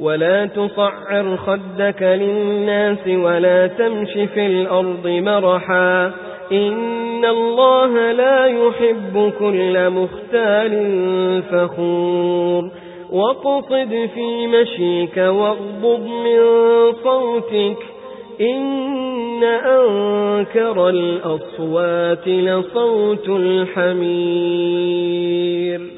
ولا تصعر خدك للناس ولا تمش في الأرض مرحا إن الله لا يحب كل مختال فخور واقصد في مشيك واغضب من صوتك إن أنكر الأصوات لصوت الحمير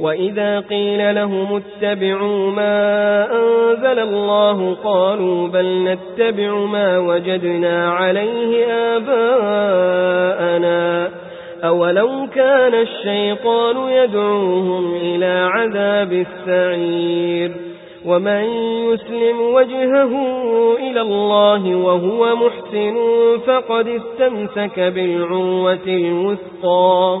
وإذا قيل لهم اتبعوا ما أنزل الله قالوا بل نتبع ما وجدنا عليه آباءنا أولو كان الشيطان يدعوهم إلى عذاب السعير ومن يسلم وجهه إلى الله وهو محسن فقد استمسك بالعروة الوثقى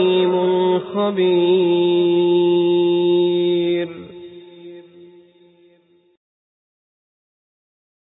خبير